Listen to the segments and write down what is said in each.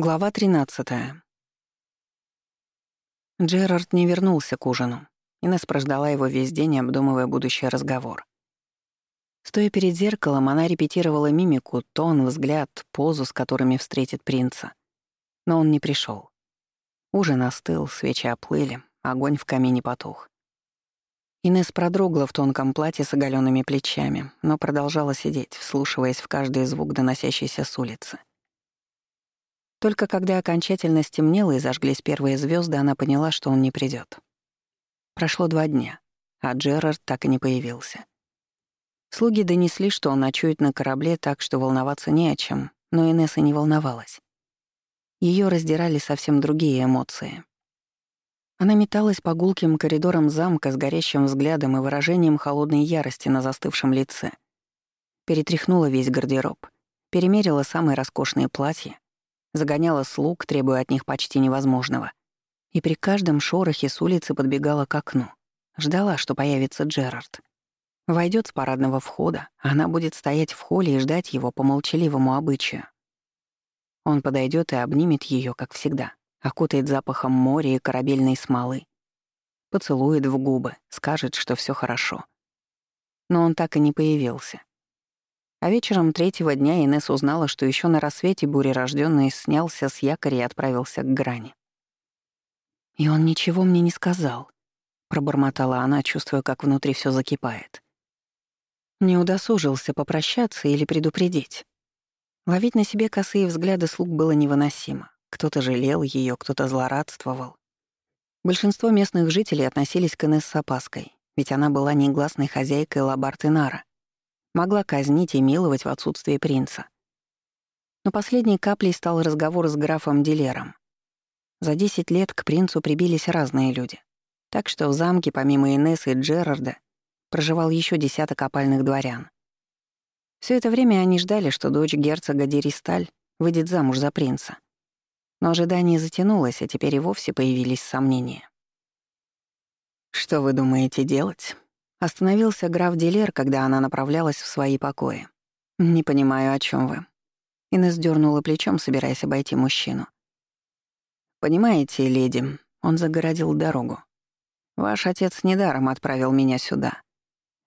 Глава 13. Джерард не вернулся к ужину. Инесс прождала его весь день, обдумывая будущий разговор. Стоя перед зеркалом, она репетировала мимику, тон, взгляд, позу, с которыми встретит принца. Но он не пришел. Ужин остыл, свечи оплыли, огонь в камине потух. Инесс продрогла в тонком платье с оголенными плечами, но продолжала сидеть, вслушиваясь в каждый звук, доносящийся с улицы. Только когда окончательно стемнело и зажглись первые звезды, она поняла, что он не придет. Прошло два дня, а Джерард так и не появился. Слуги донесли, что он ночует на корабле, так что волноваться не о чем, но Инесса не волновалась. Ее раздирали совсем другие эмоции. Она металась по гулким коридорам замка с горящим взглядом и выражением холодной ярости на застывшем лице. Перетряхнула весь гардероб, перемерила самые роскошные платья, загоняла слуг, требуя от них почти невозможного. И при каждом шорохе с улицы подбегала к окну. Ждала, что появится Джерард. Войдет с парадного входа, она будет стоять в холле и ждать его по молчаливому обычаю. Он подойдет и обнимет ее, как всегда, окутает запахом моря и корабельной смолы. Поцелует в губы, скажет, что все хорошо. Но он так и не появился. А вечером третьего дня Инесс узнала, что еще на рассвете бурерождённый снялся с якоря и отправился к грани. «И он ничего мне не сказал», — пробормотала она, чувствуя, как внутри все закипает. Не удосужился попрощаться или предупредить. Ловить на себе косые взгляды слуг было невыносимо. Кто-то жалел ее, кто-то злорадствовал. Большинство местных жителей относились к Инесс с опаской, ведь она была негласной хозяйкой Лабартинара, могла казнить и миловать в отсутствие принца. Но последней каплей стал разговор с графом Дилером. За десять лет к принцу прибились разные люди. Так что в замке, помимо Инессы и Джерарда, проживал еще десяток опальных дворян. Все это время они ждали, что дочь герцога Деристаль выйдет замуж за принца. Но ожидание затянулось, а теперь и вовсе появились сомнения. «Что вы думаете делать?» Остановился граф Дилер, когда она направлялась в свои покои. «Не понимаю, о чем вы». Инесс дернула плечом, собираясь обойти мужчину. «Понимаете, леди, он загородил дорогу. Ваш отец недаром отправил меня сюда.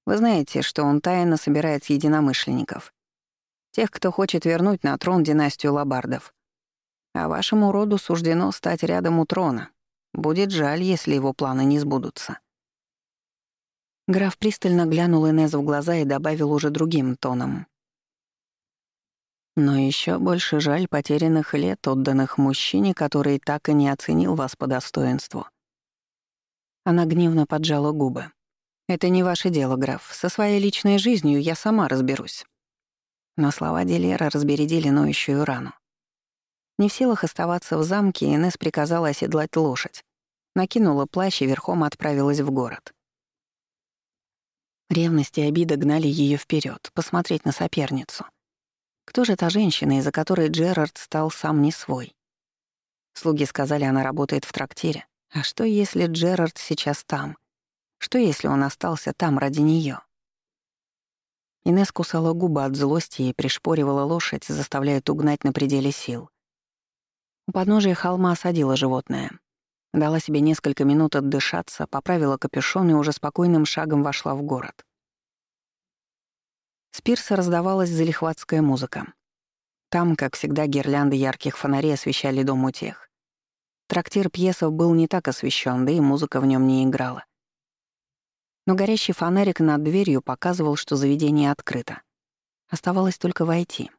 Вы знаете, что он тайно собирает единомышленников. Тех, кто хочет вернуть на трон династию лабардов. А вашему роду суждено стать рядом у трона. Будет жаль, если его планы не сбудутся». Граф пристально глянул Инез в глаза и добавил уже другим тоном. «Но еще больше жаль потерянных лет, отданных мужчине, который так и не оценил вас по достоинству». Она гневно поджала губы. «Это не ваше дело, граф. Со своей личной жизнью я сама разберусь». Но слова Делера разбередили ноющую рану. Не в силах оставаться в замке, Инесс приказала оседлать лошадь. Накинула плащ и верхом отправилась в город. Ревность и обида гнали ее вперед, посмотреть на соперницу. Кто же та женщина, из-за которой Джерард стал сам не свой? Слуги сказали, она работает в трактире. А что, если Джерард сейчас там? Что, если он остался там ради нее? Инесс кусала губы от злости и пришпоривала лошадь, заставляя ту гнать на пределе сил. У подножия холма осадила животное. Дала себе несколько минут отдышаться, поправила капюшон и уже спокойным шагом вошла в город. С пирса раздавалась залихватская музыка. Там, как всегда, гирлянды ярких фонарей освещали дом утех. Трактир пьесов был не так освещен, да и музыка в нем не играла. Но горящий фонарик над дверью показывал, что заведение открыто. Оставалось только войти.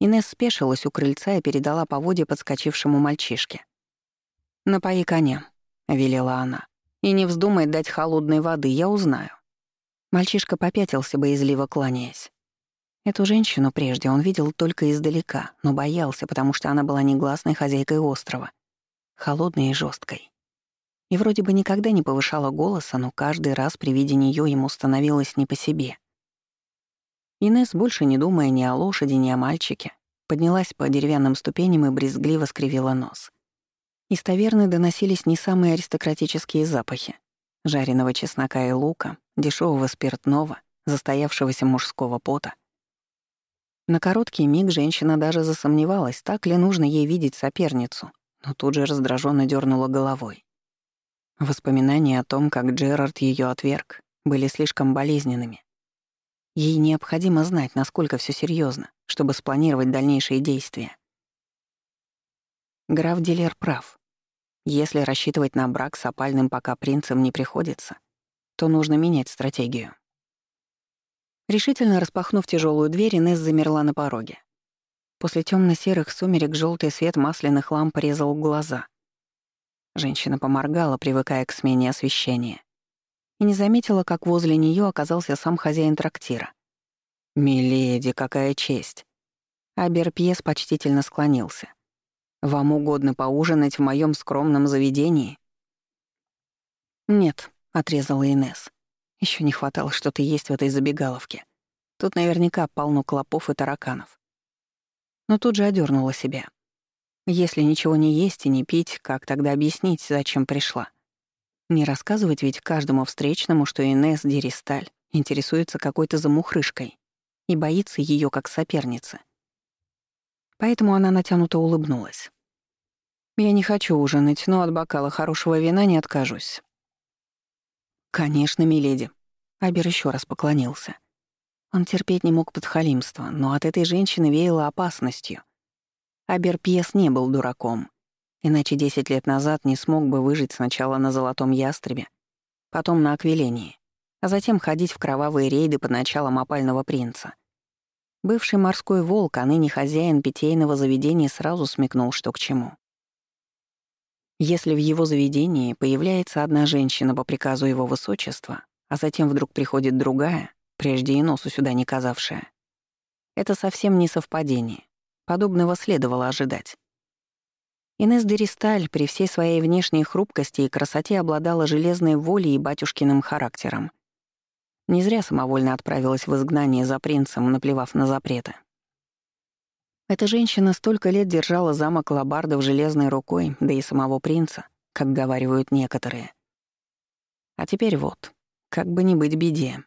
Инесс спешилась у крыльца и передала поводья подскочившему мальчишке. «Напои коня», — велела она. «И не вздумай дать холодной воды, я узнаю». Мальчишка попятился, боязливо кланяясь. Эту женщину прежде он видел только издалека, но боялся, потому что она была негласной хозяйкой острова, холодной и жесткой. И вроде бы никогда не повышала голоса, но каждый раз при виде нее ему становилось не по себе. Инес, больше не думая ни о лошади, ни о мальчике, поднялась по деревянным ступеням и брезгливо скривила нос. Из таверны доносились не самые аристократические запахи. Жареного чеснока и лука, дешевого спиртного, застоявшегося мужского пота. На короткий миг женщина даже засомневалась, так ли нужно ей видеть соперницу, но тут же раздраженно дернула головой. Воспоминания о том, как Джерард ее отверг, были слишком болезненными. Ей необходимо знать, насколько все серьезно, чтобы спланировать дальнейшие действия. Граф Дилер прав. Если рассчитывать на брак с опальным пока принцем не приходится, то нужно менять стратегию. Решительно распахнув тяжелую дверь, Инесс замерла на пороге. После темно серых сумерек желтый свет масляных ламп резал глаза. Женщина поморгала, привыкая к смене освещения, и не заметила, как возле нее оказался сам хозяин трактира. «Миледи, какая честь!» Абер почтительно склонился. «Вам угодно поужинать в моем скромном заведении?» «Нет», — отрезала Инес. Еще не хватало что-то есть в этой забегаловке. Тут наверняка полно клопов и тараканов. Но тут же одернула себя. Если ничего не есть и не пить, как тогда объяснить, зачем пришла? Не рассказывать ведь каждому встречному, что Инесс Деристаль интересуется какой-то замухрышкой и боится ее как соперницы. Поэтому она натянуто улыбнулась. «Я не хочу ужинать, но от бокала хорошего вина не откажусь». «Конечно, миледи». Абер еще раз поклонился. Он терпеть не мог подхалимства, но от этой женщины веяло опасностью. Абер Пьес не был дураком, иначе десять лет назад не смог бы выжить сначала на Золотом Ястребе, потом на Аквилении, а затем ходить в кровавые рейды под началом опального принца. Бывший морской волк, а ныне хозяин питейного заведения сразу смекнул, что к чему. Если в его заведении появляется одна женщина по приказу его высочества, а затем вдруг приходит другая, прежде и носу сюда не казавшая, это совсем не совпадение. Подобного следовало ожидать. Инесс Деристаль при всей своей внешней хрупкости и красоте обладала железной волей и батюшкиным характером. Не зря самовольно отправилась в изгнание за принцем, наплевав на запреты. Эта женщина столько лет держала замок Лабардов железной рукой, да и самого принца, как говаривают некоторые. А теперь вот, как бы не быть беде.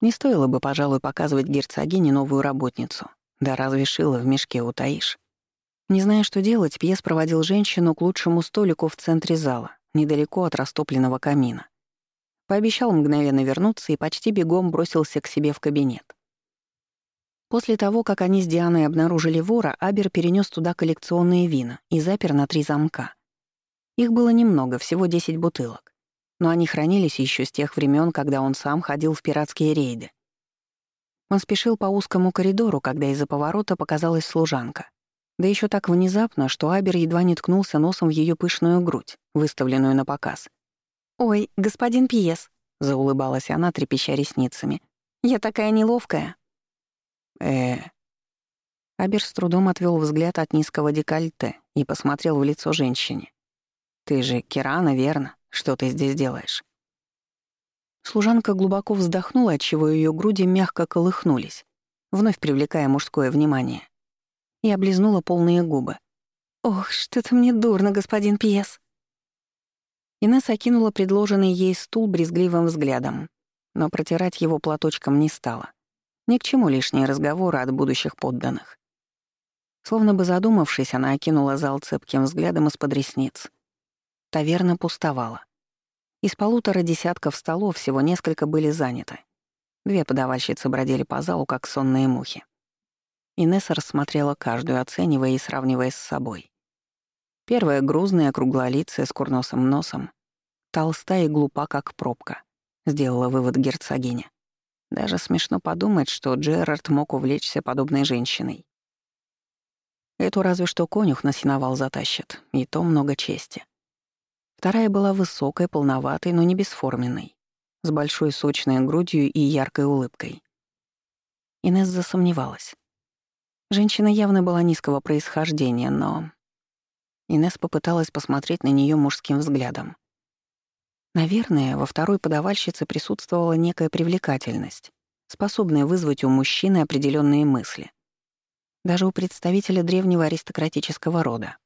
Не стоило бы, пожалуй, показывать герцогине новую работницу. Да разве шило в мешке утаишь? Не зная, что делать, Пьес проводил женщину к лучшему столику в центре зала, недалеко от растопленного камина. Пообещал мгновенно вернуться и почти бегом бросился к себе в кабинет. После того, как они с Дианой обнаружили вора, Абер перенес туда коллекционные вина и запер на три замка. Их было немного, всего 10 бутылок. Но они хранились еще с тех времен, когда он сам ходил в пиратские рейды. Он спешил по узкому коридору, когда из-за поворота показалась служанка. Да еще так внезапно, что Абер едва не ткнулся носом в ее пышную грудь, выставленную на показ. «Ой, господин Пьес», — заулыбалась она, трепеща ресницами. «Я такая неловкая» э Абер с трудом отвел взгляд от низкого декольте и посмотрел в лицо женщине. «Ты же Кирана, верно? Что ты здесь делаешь?» Служанка глубоко вздохнула, отчего ее груди мягко колыхнулись, вновь привлекая мужское внимание, и облизнула полные губы. «Ох, что-то мне дурно, господин Пьес!» Инесса окинула предложенный ей стул брезгливым взглядом, но протирать его платочком не стала. Ни к чему лишние разговоры от будущих подданных. Словно бы задумавшись, она окинула зал цепким взглядом из-под ресниц. Таверна пустовала. Из полутора десятков столов всего несколько были заняты. Две подавальщицы бродили по залу, как сонные мухи. Инесса рассмотрела каждую, оценивая и сравнивая с собой. Первая грузная, круглолицая, с курносым носом. Толстая и глупа, как пробка, сделала вывод герцогиня. Даже смешно подумать, что Джерард мог увлечься подобной женщиной. Эту разве что конюх на сеновал затащит, и то много чести. Вторая была высокой, полноватой, но не бесформенной, с большой сочной грудью и яркой улыбкой. Инесс засомневалась. Женщина явно была низкого происхождения, но... Инесс попыталась посмотреть на нее мужским взглядом. Наверное, во второй подавальщице присутствовала некая привлекательность, способная вызвать у мужчины определенные мысли. Даже у представителя древнего аристократического рода.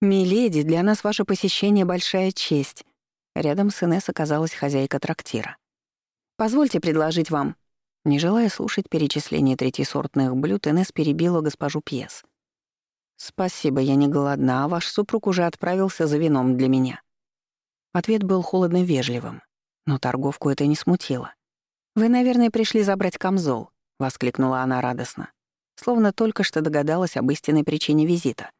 «Миледи, для нас ваше посещение — большая честь». Рядом с Инесс оказалась хозяйка трактира. «Позвольте предложить вам...» Не желая слушать перечисление третьесортных блюд, Инесс перебила госпожу Пьес. «Спасибо, я не голодна, а ваш супруг уже отправился за вином для меня». Ответ был холодно-вежливым, но торговку это не смутило. «Вы, наверное, пришли забрать камзол», — воскликнула она радостно, словно только что догадалась об истинной причине визита.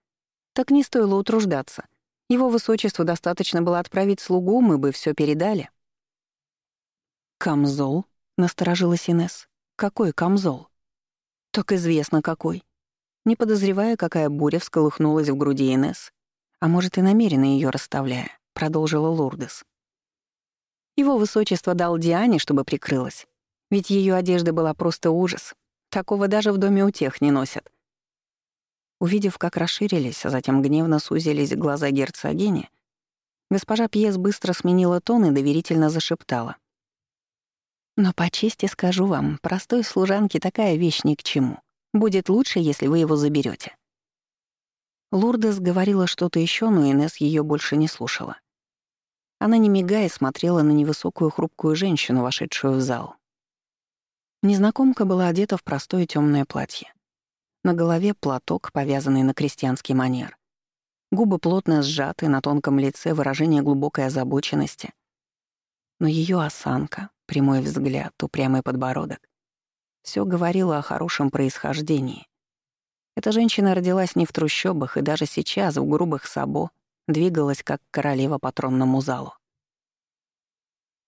«Так не стоило утруждаться. Его высочеству достаточно было отправить слугу, мы бы все передали». «Камзол?» — насторожилась Инесс. «Какой камзол?» «Так известно какой». Не подозревая, какая буря всколыхнулась в груди Инесс, а может и намеренно ее расставляя, продолжила Лурдес. Его высочество дал Диане, чтобы прикрылась. Ведь ее одежда была просто ужас. Такого даже в доме у тех не носят. Увидев, как расширились, а затем гневно сузились глаза герцогини, госпожа Пьес быстро сменила тон и доверительно зашептала. «Но по чести скажу вам, простой служанке такая вещь ни к чему. Будет лучше, если вы его заберете. Лурдес говорила что-то еще, но Инес ее больше не слушала. Она, не мигая, смотрела на невысокую хрупкую женщину, вошедшую в зал. Незнакомка была одета в простое темное платье. На голове платок, повязанный на крестьянский манер. Губы плотно сжаты, на тонком лице выражение глубокой озабоченности. Но ее осанка, прямой взгляд, упрямый подбородок — все говорило о хорошем происхождении. Эта женщина родилась не в трущобах и даже сейчас в грубых сабо двигалась как королева по тронному залу.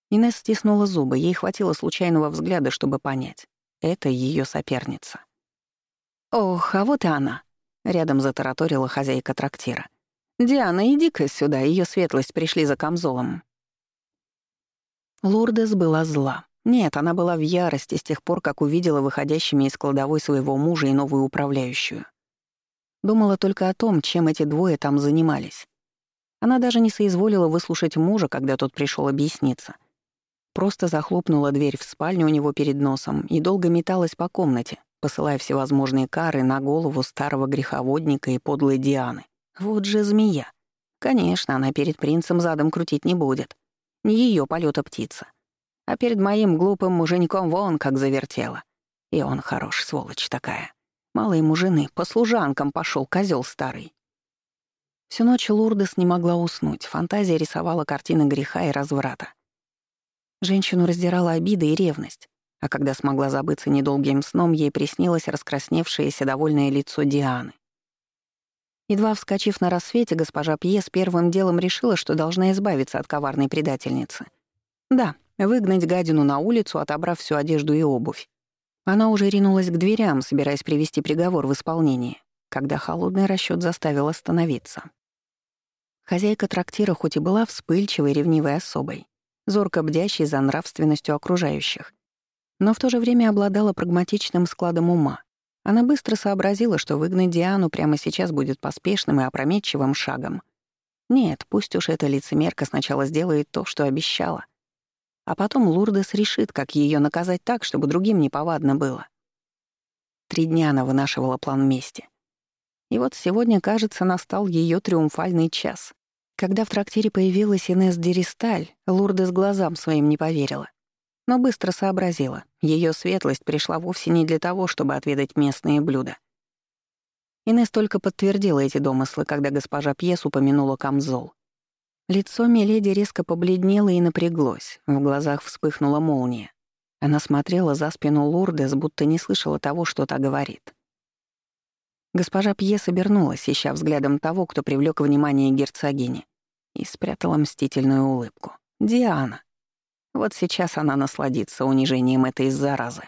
Инесс стиснула зубы, ей хватило случайного взгляда, чтобы понять. Это ее соперница. «Ох, а вот и она!» — рядом затараторила хозяйка трактира. «Диана, иди-ка сюда, ее светлость пришли за камзолом». Лурдес была зла. Нет, она была в ярости с тех пор, как увидела выходящими из кладовой своего мужа и новую управляющую. Думала только о том, чем эти двое там занимались. Она даже не соизволила выслушать мужа, когда тот пришел объясниться. Просто захлопнула дверь в спальню у него перед носом и долго металась по комнате, посылая всевозможные кары на голову старого греховодника и подлой Дианы. Вот же змея. Конечно, она перед принцем задом крутить не будет. Не ее полета птица. А перед моим глупым муженьком вон как завертела. И он хорош, сволочь такая. Мало ему жены, по служанкам пошел козел старый. Всю ночь Лурдес не могла уснуть, фантазия рисовала картины греха и разврата. Женщину раздирала обида и ревность, а когда смогла забыться недолгим сном, ей приснилось раскрасневшееся довольное лицо Дианы. Едва вскочив на рассвете, госпожа Пьес первым делом решила, что должна избавиться от коварной предательницы. Да, выгнать гадину на улицу, отобрав всю одежду и обувь. Она уже ринулась к дверям, собираясь привести приговор в исполнение, когда холодный расчет заставил остановиться. Хозяйка трактира хоть и была вспыльчивой, ревнивой особой, зорко бдящей за нравственностью окружающих, но в то же время обладала прагматичным складом ума. Она быстро сообразила, что выгнать Диану прямо сейчас будет поспешным и опрометчивым шагом. Нет, пусть уж эта лицемерка сначала сделает то, что обещала. А потом Лурдес решит, как ее наказать так, чтобы другим неповадно было. Три дня она вынашивала план мести. И вот сегодня, кажется, настал ее триумфальный час. Когда в трактире появилась Инесс Деристаль, Лурдес глазам своим не поверила. Но быстро сообразила, ее светлость пришла вовсе не для того, чтобы отведать местные блюда. Инесс только подтвердила эти домыслы, когда госпожа Пьес упомянула камзол. Лицо Миледи резко побледнело и напряглось, в глазах вспыхнула молния. Она смотрела за спину Лурдес, будто не слышала того, что та говорит. Госпожа Пьес обернулась, ища взглядом того, кто привлек внимание герцогини и спрятала мстительную улыбку. «Диана. Вот сейчас она насладится унижением этой заразы».